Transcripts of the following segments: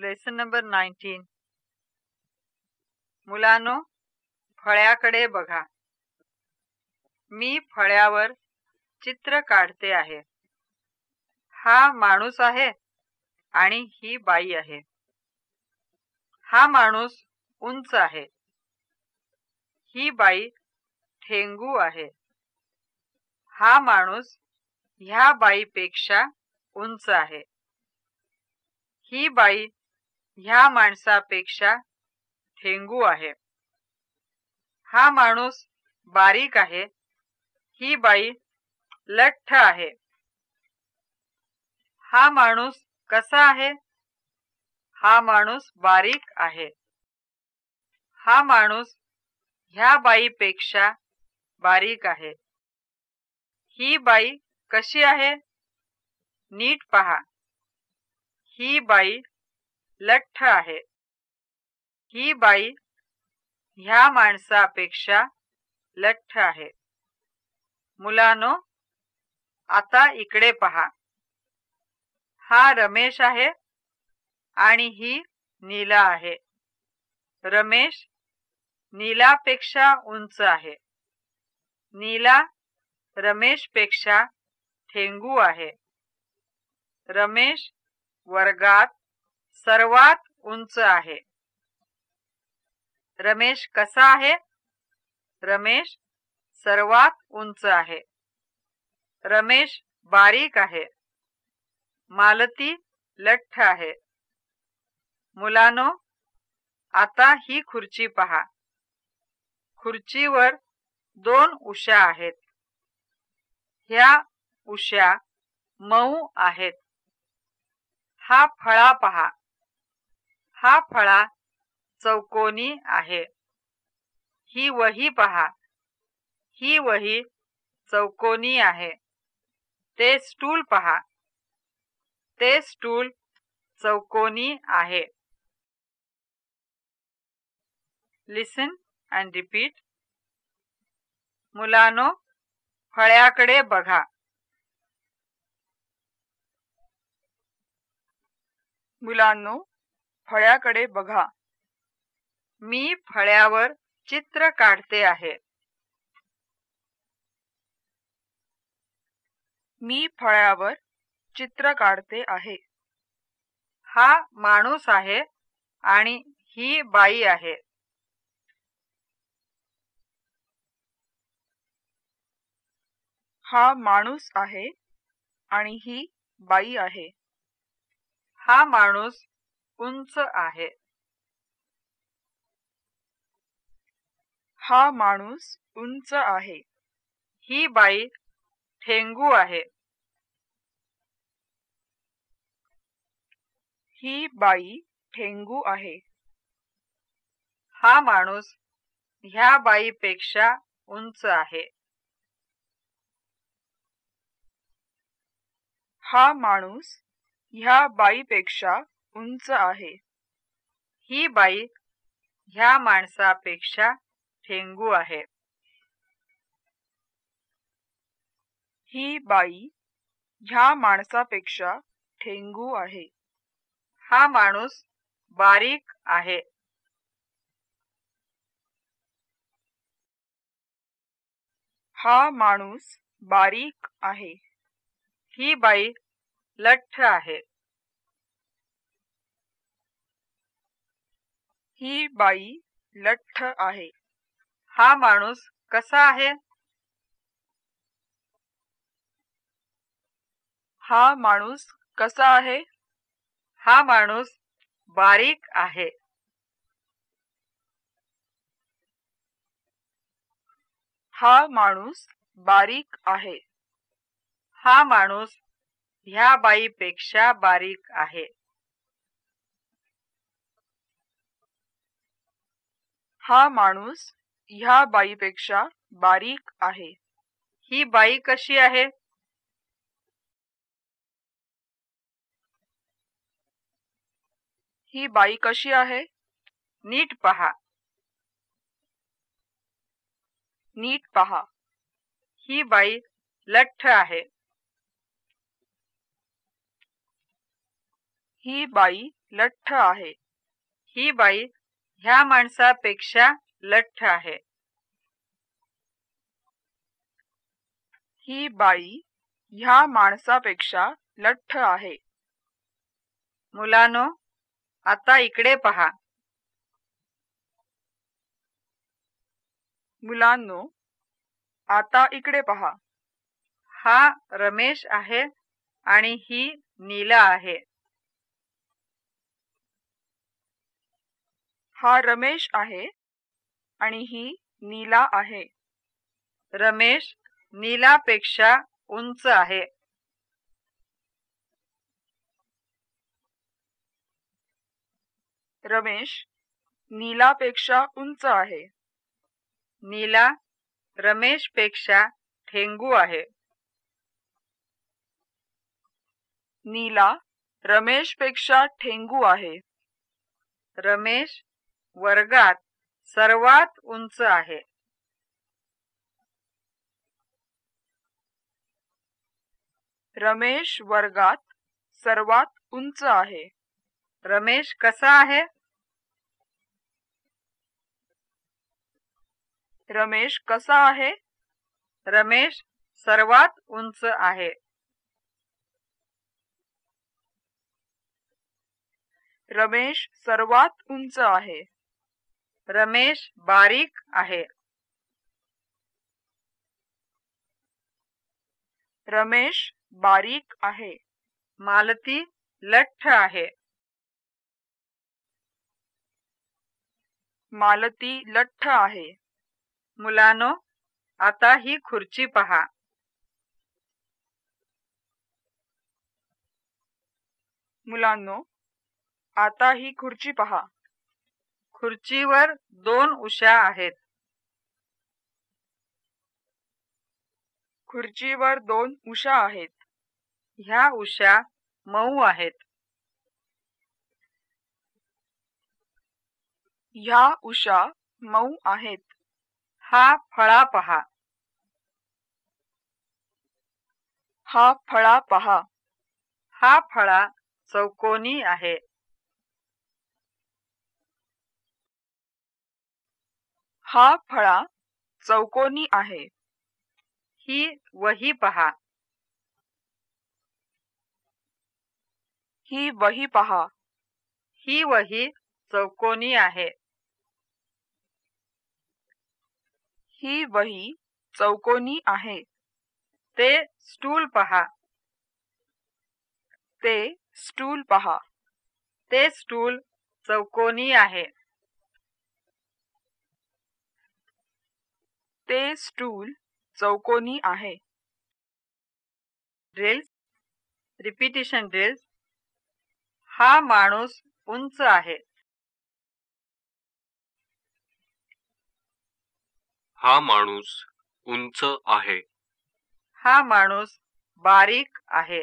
Lesson number nineteen मुलानो फळ्याकडे बघा. मी फळ्यावर चित्र काढते आहे. हा माणूस आहे आणि ही बाई आहे. हा माणूस उंच आहे. ही बाई ठेंगू आहे. हा माणूस ह्या बाईपेक्षा उंच आहे. ही बाई ह्या माणसापेक्षा ठेंगू आहे. हा माणूस बारीक आहे. ही बाई लठ्ठ आहे. हा माणूस कसा आहे? हा माणूस बारीक आहे. हा माणूस ह्या बाईपेक्षा बारीक आहे. ही बाई कशी आहे? नीट पहा. ही बाई लठ्ठ आहे. ही बाई ह्या माणसापेक्षा लठ्ठ आहे. मुलानो आता इकडे पहा. हा रमेश आहे आणि ही नीला आहे. रमेश नीलापेक्षा उंच आहे. नीला रमेशपेक्षा ठेंगू आहे. रमेश वर्गात सर्वात उंच आहे. रमेश कसा आहे? रमेश सर्वात उंच आहे. रमेश बारीक आहे. मालती लठ्ठ आहे. मुलानो आता ही खुर्ची पहा. खुर्चीवर दोन उशा आहेत. ह्या उशा मऊ आहेत. हा फळा पहा. हा फळा चौकोनी आहे. ही वही पहा. ही वही चौकोनी आहे. ते स्टूल पहा. ते स्टूल चौकोनी आहे. लिसन अँड रिपीट मुलानो फळ्याकडे बघा. मुलांनो फळ्याकडे बघा. मी फळ्यावर चित्र काढते आहे. मी फळ्यावर चित्र काढते आहे. हा माणूस आहे आणि ही बाई आहे. हा माणूस आहे आणि ही बाई आहे. हा माणूस उंच आहे. हा माणूस उंच आहे. ही बाई ठेंगू आहे. ही बाई ठेंगू आहे. हा माणूस ह्या बाईपेक्षा उंच आहे. हा माणूस ह्या बाईपेक्षा उंच आहे. ही बाई ह्या माणसापेक्षा ठेंगू आहे. ही बाई ह्या माणसापेक्षा ठेंगू आहे. हा माणूस बारीक आहे. हा माणूस बारीक आहे. ही बाई लठ्ठ आहे. ही बाई लठ्ठ आहे. हा माणूस कसा आहे? हा माणूस कसा आहे? हा माणूस बारीक आहे. हा माणूस बारीक आहे. हा माणूस ह्या बाईपेक्षा बारीक आहे. हा माणूस ह्या बाईपेक्षा बारीक आहे. ही बाई कशी आहे? ही बाई कशी आहे? नीट पहा. नीट पहा. ही बाई लठ्ठ आहे. ही बाई लठ्ठ आहे. ही बाई ह्या माणसापेक्षा लठ्ठ आहे. ही बाई ह्या माणसापेक्षा लठ्ठ आहे. मुलानो आता इकडे पहा. मुलांनो आता इकडे पहा. हा रमेश आहे आणि ही नीला आहे. हा रमेश आहे आणि ही नीला आहे. रमेश नीलापेक्षा उंच आहे. रमेश नीलापेक्षा उंच आहे. नीला रमेशपेक्षा ठेंगू आहे. नीला रमेशपेक्षा ठेंगू आहे. रमेश वर्गात सर्वात उंच आहे. रमेश वर्गात सर्वात उंच आहे. रमेश कसा आहे? रमेश कसा आहे? रमेश सर्वात उंच आहे. रमेश सर्वात उंच आहे. रमेश बारीक आहे. रमेश बारीक आहे. मालती लठ्ठ आहे. मालती लठ्ठ आहे. मुलानो आता ही खुर्ची पहा. मुलांनो आता ही खुर्ची पहा. खुर्चीवर दोन उशा आहेत. खुर्चीवर दोन उशा आहेत. ह्या उशा मऊ आहेत. ह्या उशा मऊ आहेत. हा फळा पहा. हा फळा पहा. हा फळा चौकोनी आहे. हा फळा चौकोनी आहे. ही वही पहा. ही वही पहा. ही वही चौकोनी आहे. ही वही चौकोनी आहे. ते स्टूल पहा. ते स्टूल पहा. ते स्टूल चौकोनी आहे. ते स्टूल चौकोनी आहे. ड्रिल्स रिपिटिशन ड्रिल्स हा माणूस उंच आहे. हा माणूस उंच आहे. हा माणूस बारीक आहे.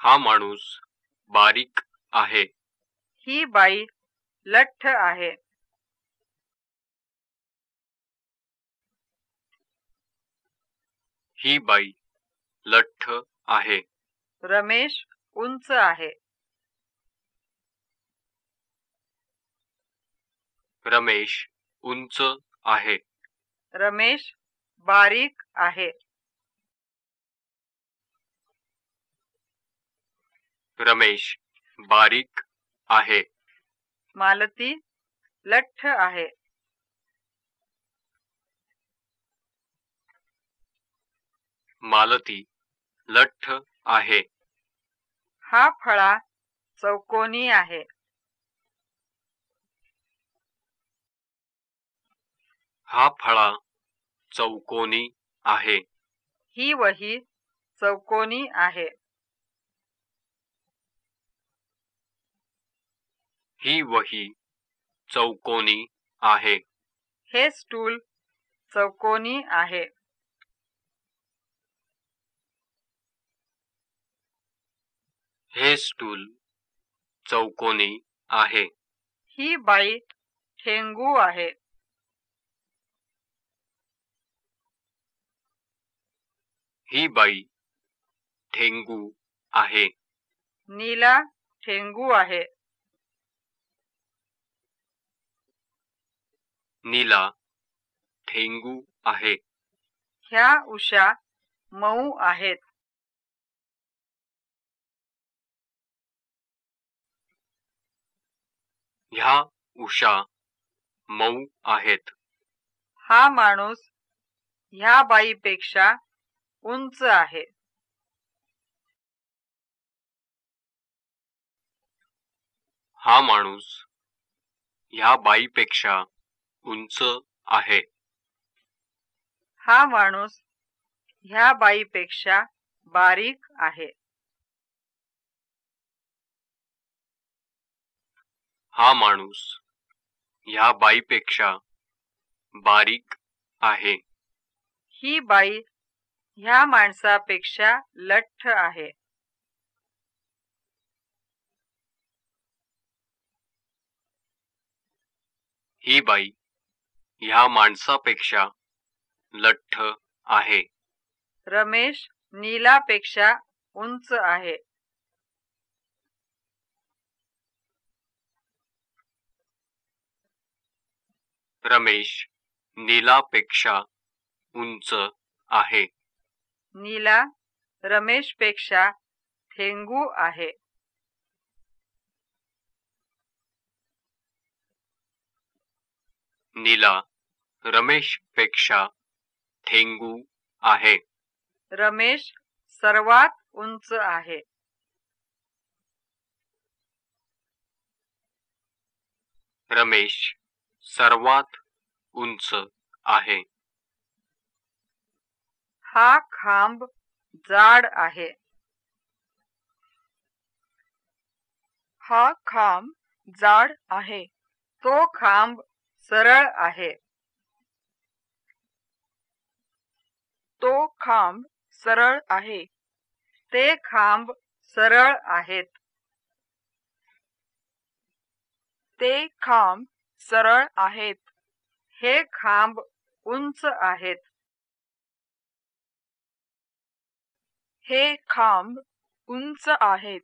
हा माणूस बारीक आहे. ही बाई लठ्ठ आहे. ही बाई लठ्ठ आहे. रमेश उंच आहे. रमेश उंच आहे. रमेश बारीक आहे. रमेश बारीक आहे. मालती लठ्ठ आहे. मालती लठ्ठ आहे. हा फळा चौकोनी आहे. हा फळा चौकोनी आहे. ही वही चौकोनी आहे. ही वही चौकोनी आहे. हे स्टूल चौकोनी आहे. हे स्टूल चौकोनी आहे. ही बाई ठेंगू आहे. ही बाई ठेंगू आहे. नीला ठेंगू आहे. नीला ठेंगू आहे. ह्या उषा मऊ आहेत. ह्या उषा मऊ आहेत. हा माणूस ह्या बाईपेक्षा उंच आहे. हा माणूस ह्या बाईपेक्षा उंच आहे. हा माणूस ह्या बाईपेक्षा बारीक आहे. हा माणूस ह्या बाईपेक्षा बारीक आहे. ही बाई ह्या माणसापेक्षा लठ्ठ आहे. ही बाई ह्या माणसापेक्षा लठ्ठ आहे. रमेश नीलापेक्षा उंच आहे. रमेश नीलापेक्षा उंच आहे. नीला रमेशपेक्षा ठेंगू आहे. नीला रमेशपेक्षा ठेंगू आहे. रमेश सर्वात उंच आहे. रमेश सर्वात उंच आहे. हा खांब जाड आहे. हा खांब जाड आहे. तो खांब सरळ आहे. तो खांब सरळ आहे. ते खांब सरळ आहेत. ते खांब सरळ आहेत. हे खांब उंच आहेत. हे खांब उंच आहेत.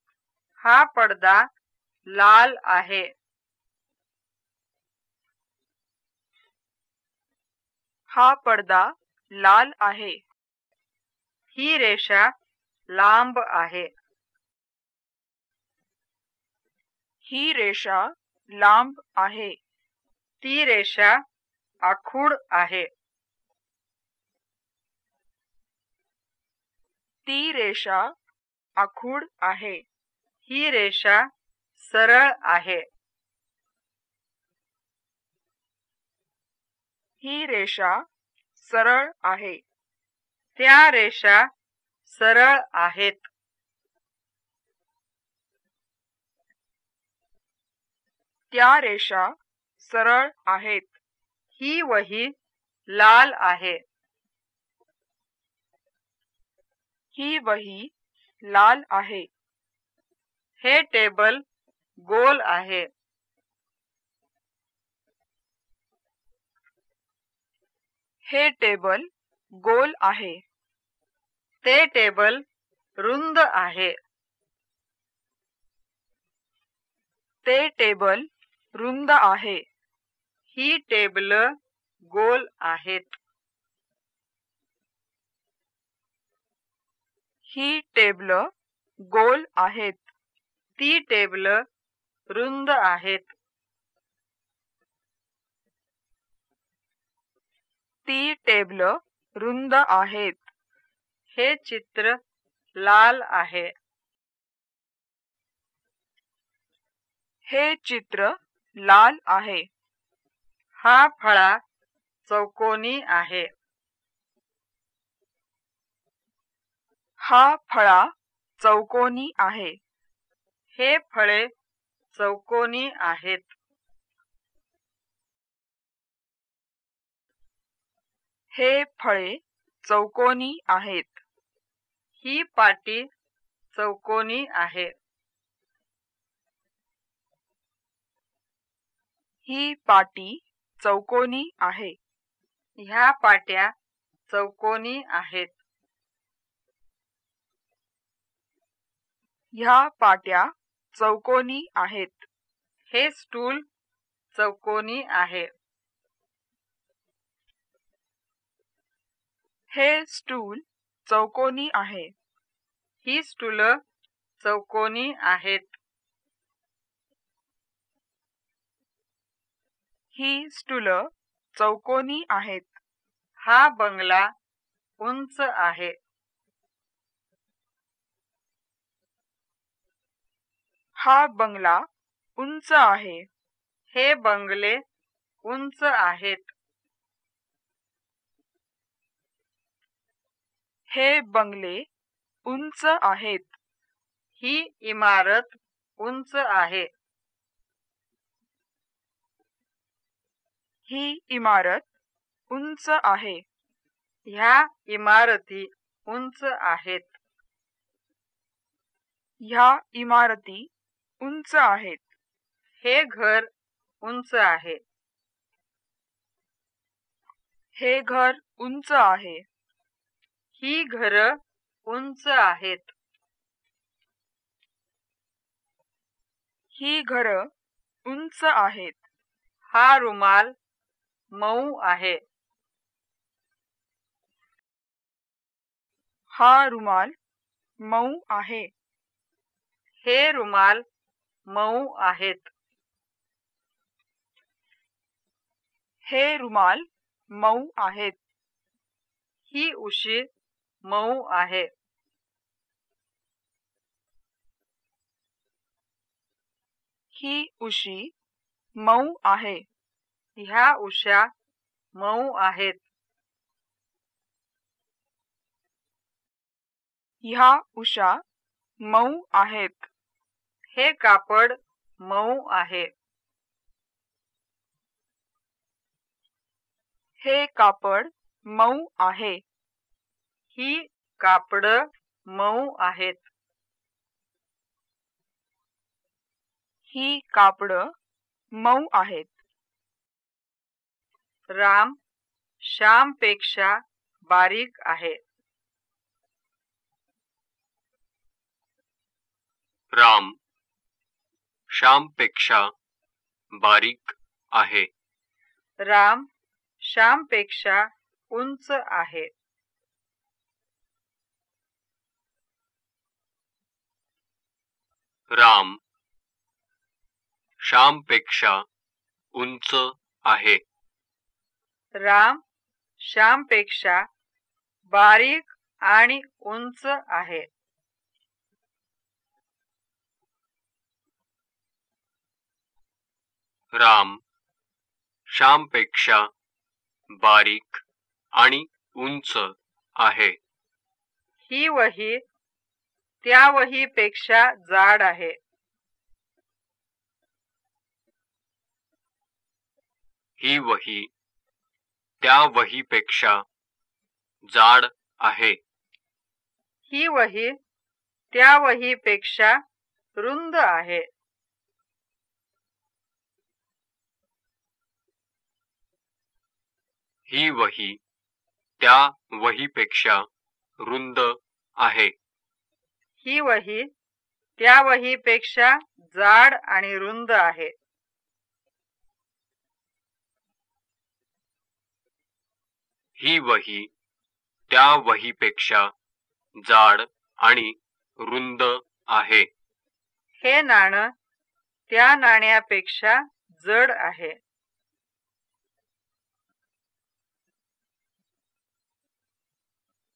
हा पडदा लाल आहे. हा पडदा लाल आहे. ही रेषा लांब आहे. ही रेषा लांब आहे. ती रेषा आखूड आहे. ती रेषा आखूड आहे. ही रेषा सरळ आहे. ही रेषा सरळ आहे. त्या रेषा सरळ आहेत. त्या रेषा सरळ आहेत. ही वही लाल आहे. ही वही लाल आहे. हे टेबल गोल आहे. हे टेबल गोल आहे. ते टेबल रुंद आहे. ते टेबल रुंद आहे. ही टेबल गोल आहेत. ही टेबल गोल आहेत. ती टेबल रुंद आहेत. ती टेबल रुंद आहेत. हे चित्र लाल आहे. हे चित्र लाल आहे. हा फळा चौकोनी आहे. हा फळा चौकोनी आहे. हे फळे चौकोनी आहेत. हे फळे चौकोनी आहेत. ही पाटी चौकोनी आहे. ही पाटी चौकोनी आहे. ह्या पाट्या चौकोनी आहेत. ह्या पाट्या चौकोनी आहेत. हे स्टूल चौकोनी आहे. हे स्टूल चौकोनी आहे. ही स्टूल चौकोनी आहेत. ही स्टूल चौकोनी आहेत. हा बंगला उंच आहे. हा बंगला उंच आहे. हे बंगले उंच आहेत. हे बंगले उंच आहेत. ही इमारत उंच आहे. ही इमारत उंच आहे. ह्या इमारती उंच आहेत. ह्या इमारती उंच आहेत. हे घर उंच आहे. हे घर उंच आहे. ही घर उंच आहेत. ही घर उंच आहेत. हा रुमाल मऊ आहे. हा रुमाल मऊ आहे. हे रुमाल मऊ आहेत. हे रुमाल मऊ आहेत. ही उशीर मऊ आहे. ही उशी मऊ आहे. ह्या उशा मऊ आहेत. ह्या उषा मऊ आहेत. हे कापड मऊ आहे. हे कापड मऊ आहे. ही कापड मऊ आहेत. ही कापड मऊ आहेत. राम श्यामपेक्षा बारीक आहे. राम श्यामपेक्षा बारीक आहे. राम श्यामपेक्षा उंच आहे. राम. श्यामपेक्षा उंच आहे. राम श्यामपेक्षा बारीक आणि उंच आहे. राम श्यामपेक्षा बारीक आणि उंच आहे. ही वही त्या वहीपेक्षा जाड आहे. ही वही त्या वहीपेक्षा जाड आहे. ही वही त्या वहीपेक्षा रुंद आहे. ही वही त्या वहीपेक्षा रुंद आहे. ही वही त्या वहीपेक्षा जाड आणि रुंद आहे. ही वही त्या वहीपेक्षा जाड आणि रुंद आहे. हे नाण त्या नाण्यापेक्षा जड आहे.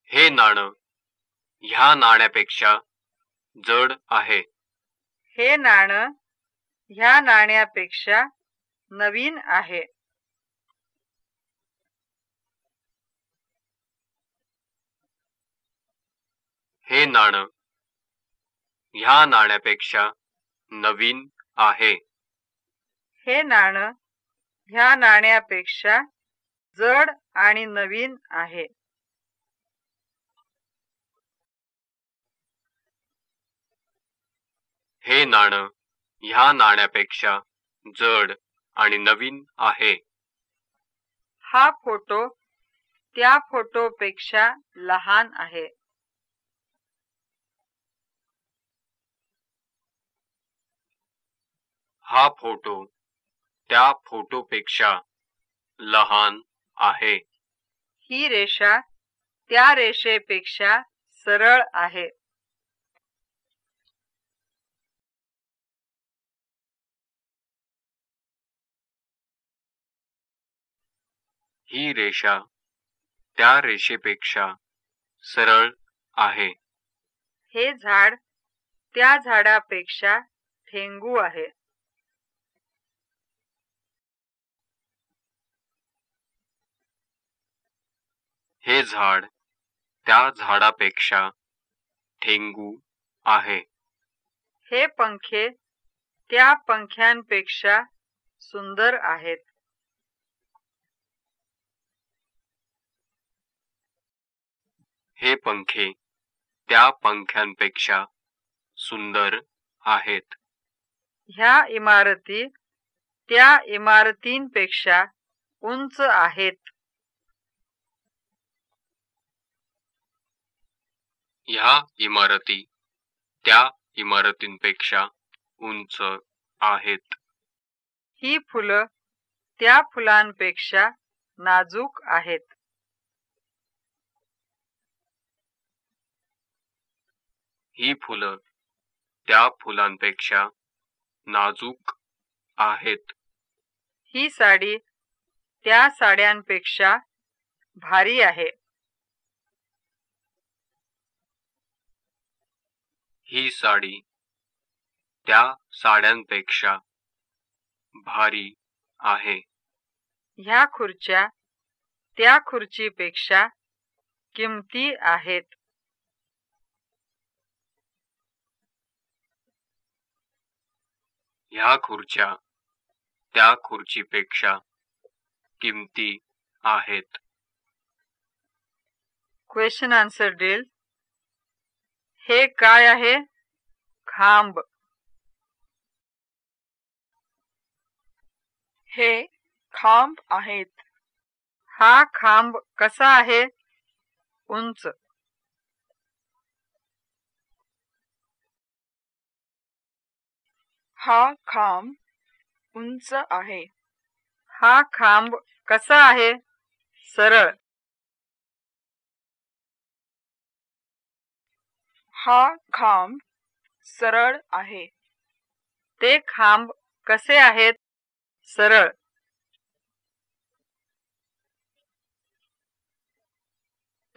हे नाणं ह्या नाण्यापेक्षा जड आहे. हे नाण ह्या नाण्यापेक्षा नवीन आहे. हे नाणं ह्या नाण्यापेक्षा नवीन आहे. हे नाण ह्या नाण्यापेक्षा जड आणि नवीन आहे. हे नाणं ह्या नाण्यापेक्षा जड आणि नवीन आहे. हा फोटो त्या फोटोपेक्षा लहान आहे. हा फोटो त्या फोटोपेक्षा लहान आहे. ही रेषा त्या रेषेपेक्षा सरळ आहे. ही रेषा त्या रेषेपेक्षा सरळ आहे. हे झाड त्या झाडापेक्षा ठेंगू आहे. हे झाड त्या झाडापेक्षा ठेंगू आहे. हे पंखे त्या पंख्यांपेक्षा सुंदर आहेत. हे पंखे त्या पंख्यांपेक्षा सुंदर आहेत. ह्या इमारती त्या इमारतींपेक्षा उंच आहेत. ह्या इमारती त्या इमारतींपेक्षा उंच आहेत. ही फुलं त्या फुलांपेक्षा नाजूक आहेत. ही फुलं त्या फुलांपेक्षा नाजूक आहेत. ही साडी त्या साड्यांपेक्षा भारी आहे. ही साडी त्या साड्यांपेक्षा भारी आहे. ह्या खुर्च्या त्या खुर्चीपेक्षा किमती आहेत. ह्या खुर्च्या त्या खुर्चीपेक्षा किमती आहेत? क्वेश्चन आन्सर डील हे काय आहे? खांब. हे खांब आहेत. हा खांब कसा आहे? उंच. हा खांब उंच आहे. हा खांब कसा आहे? सरळ. हा खांब सरळ आहे. ते खांब कसे आहेत? सरळ.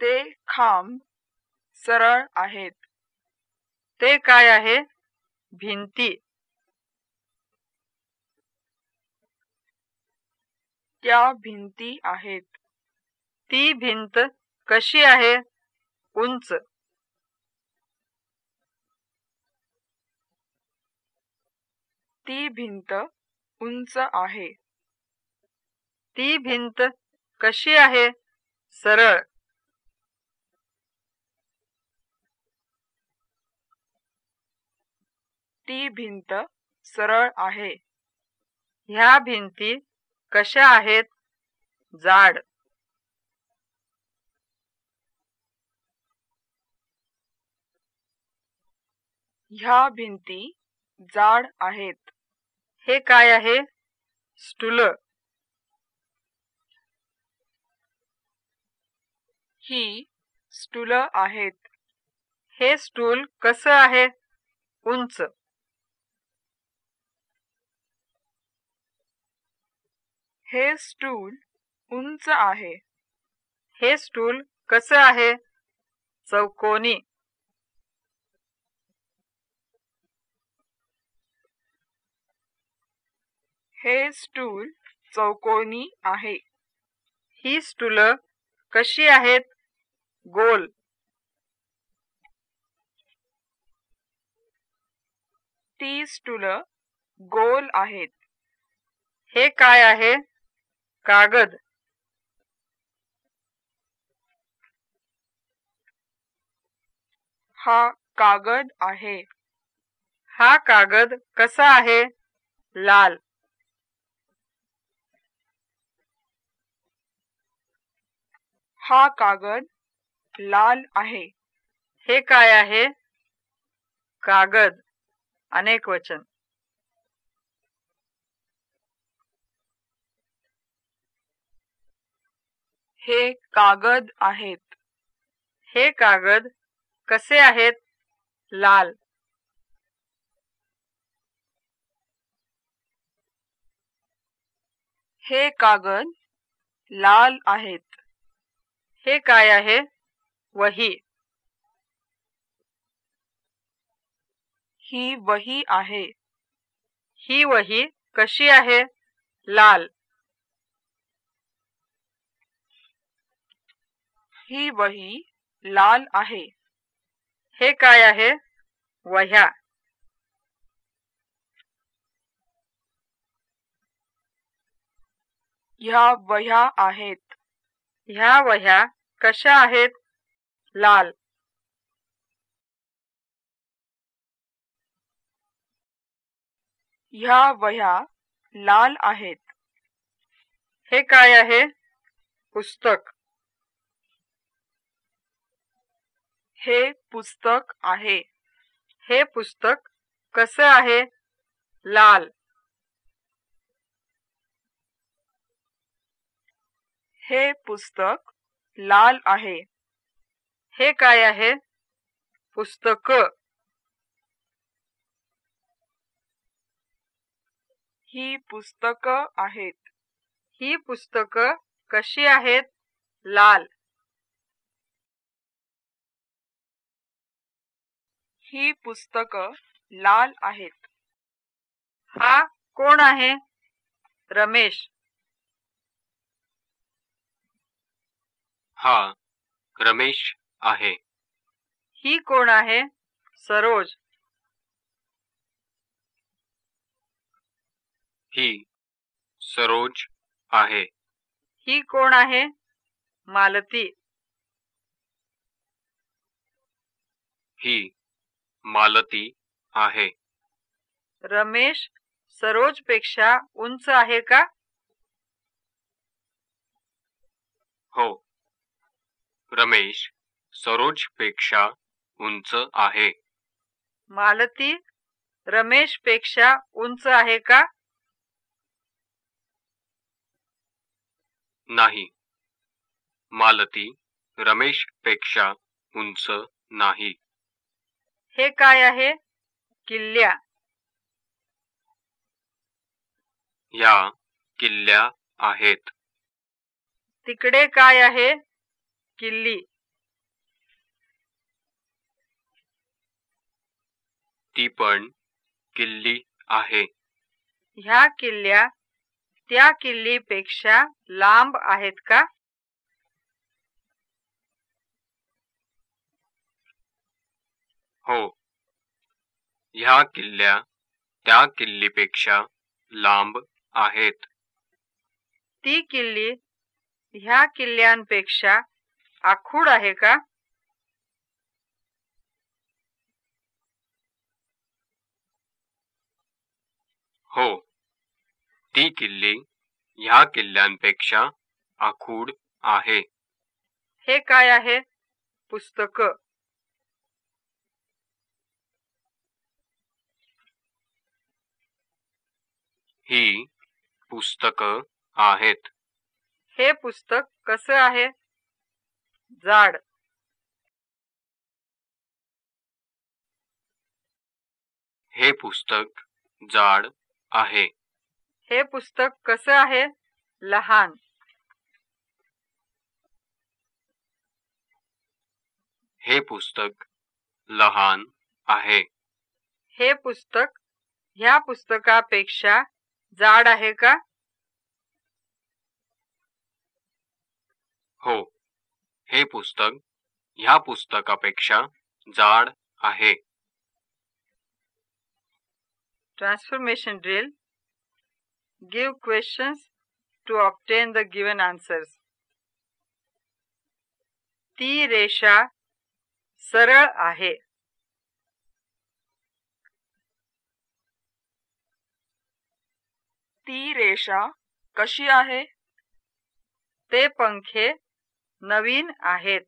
ते खांब सरळ आहेत. ते काय आहे? भिंती. त्या भिंती आहेत. ती भिंत कशी आहे? उंच. ती भिंत उंच आहे. ती भिंत कशी आहे? सरळ. ती भिंत सरळ आहे. ह्या भिंती कशा आहेत? जाड. ह्या भिंती जाड आहेत. हे काय आहे? स्टूल ही स्टूल आहेत. हे स्टूल कसं आहे? उंच. हे स्टूल उंच आहे. हे स्टूल कसं आहे? चौकोनी. हे स्टूल चौकोनी आहे. ही स्टूल कशी आहेत? गोल. ती स्टूल गोल आहेत. हे काय आहे? कागद. हा कागद आहे. हा कागद कसा आहे? लाल. हा कागद लाल आहे. हे काय आहे? कागद. अनेक वचन. हे कागद आहेत. हे कागद कसे आहेत? लाल. हे कागद लाल आहेत. हे काय आहे? वही. ही वही आहे. ही वही कशी आहे? लाल. ही वही लाल आहे. हे काय आहे? वह्या. ह्या वह्या आहेत. ह्या वह्या कशा आहेत? लाल. ह्या वह्या लाल आहेत. हे काय आहे? पुस्तक. हे पुस्तक आहे. हे पुस्तक कसे आहे? लाल. हे पुस्तक लाल आहे. हे काय आहे? पुस्तक. ही पुस्तक आहेत. ही पुस्तक कशी आहेत? लाल. ही पुस्तक लाल आहेत. हा कोण आहे? रमेश. हा रमेश आहे. ही कोण आहे? सरोज. ही सरोज आहे. ही कोण आहे? मालती. ही मालती आहे. रमेश सरोजपेक्षा उंच आहे का? हो. रमेश सरोजपेक्षा उंच आहे. मालती रमेशपेक्षा उंच आहे का? नाही. मालती रमेशपेक्षा उंच नाही. हे काय आहे? किल्ल्या. या किल्ल्या आहेत. तिकडे काय आहे? किल्ली. ती पण किल्ली आहे. ह्या किल्ल्या त्या किल्लीपेक्षा लांब आहेत का? हो. ह्या किल्ल्या त्या किल्लीपेक्षा लांब आहेत. ती किल्ली ह्या किल्ल्यांपेक्षा आखूड आहे का? हो. ती किल्ली ह्या किल्ल्यांपेक्षा आखूड आहे. हे काय आहे? पुस्तक. ही पुस्तक आहेत. हे पुस्तक कसं आहे? जाड. हे पुस्तक जाड आहे. हे पुस्तक कसं आहे? लहान. हे पुस्तक लहान आहे. हे पुस्तक ह्या पुस्तकापेक्षा जाड आहे का? हो. हे पुस्तक ह्या पुस्तकापेक्षा जाड आहे. Transformation drill give questions to obtain the given answers ती रेषा सरळ आहे. ती रेषा कशी आहे? ते पंखे नवीन आहेत.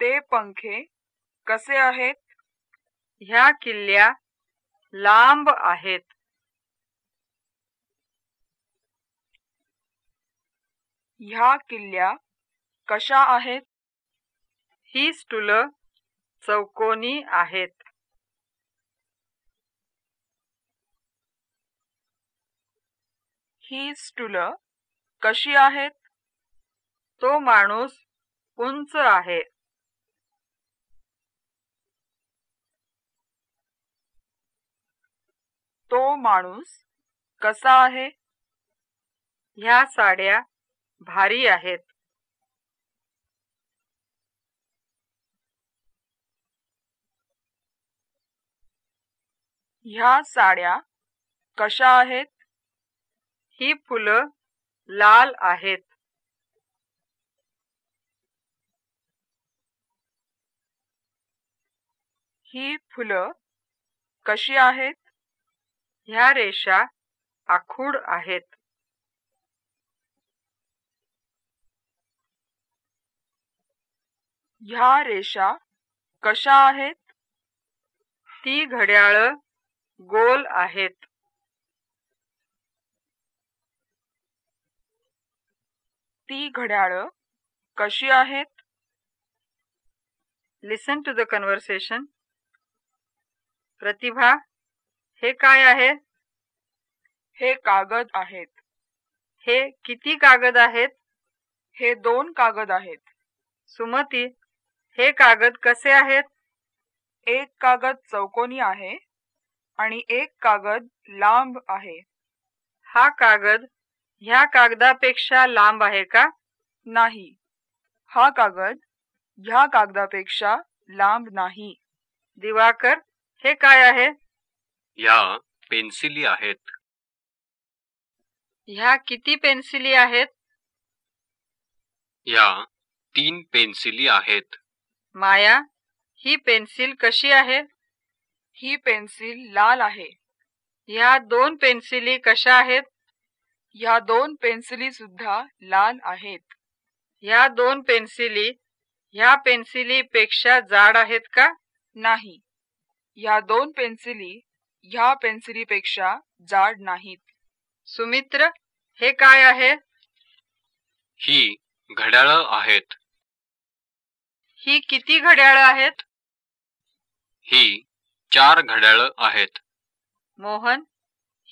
ते पंखे कसे आहेत? ह्या किल्ल्या लांब आहेत. ह्या किल्ल्या कशा आहेत? ही स्टुल चौकोनी आहेत. ही स्टूल कशी आहेत? तो माणूस उंच आहे. तो माणूस कसा आहे? ह्या साड्या भारी आहेत. ह्या साड्या कशा आहेत? ही फुलं लाल आहेत. ही फुलं कशी आहेत? ह्या रेषा आखूड आहेत. ह्या रेषा कशा आहेत? ती घड्याळ गोल आहेत. ती घड्याळ कशी आहेत? Listen to the conversation Pratibha हे काय आहे? हे कागद आहेत. हे किती कागद आहेत? हे दोन कागद आहेत. सुमती हे कागद कसे आहेत? एक कागद चौकोनी आहे. आणि एक कागद लांब आहे. हा कागद ह्या कागदापेक्षा लांब आहे का? नाही. हा कागद ह्या कागदापेक्षा लांब नाही. दिवाकर हे काय आहे? या पेन्सिली आहेत. ह्या किती पेन्सिली आहेत? या तीन पेन्सिली आहेत. माया ही पेन्सिल कशी आहे? ही पेन्सिल लाल आहे. ह्या दोन पेन्सिली कशा आहेत? ह्या दोन पेन्सिली सुद्धा लाल आहेत. ह्या दोन पेन्सिली ह्या पेन्सिली पेक्षा जाड आहेत का? नाही. ह्या दोन पेन्सिली ह्या पेन्सिलीपेक्षा जाड नाहीत. सुमित्र हे काय आहे? ही घड्याळ आहेत. ही किती घड्याळ आहेत? ही चार घड्याळ आहेत. मोहन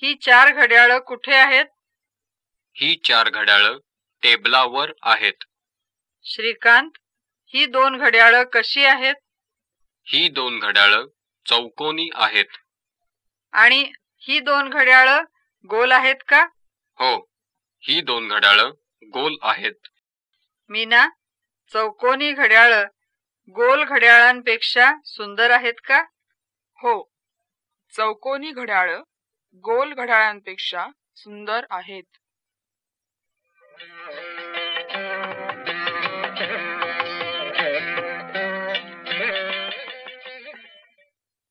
ही चार घड्याळ कुठे आहेत? ही चार घड्याळ टेबलावर आहेत. श्रीकांत ही दोन घड्याळ कशी आहेत? ही दोन घड्याळ चौकोनी आहेत. आणि ही दोन घड्याळ गोल आहेत का? हो ही दोन घड्याळ गोल आहेत. मीना चौकोनी घड्याळ गोल घड्याळांपेक्षा सुंदर आहेत का? हो. चौकोनी घड्याळ गोल घड्याळांपेक्षा सुंदर आहेत.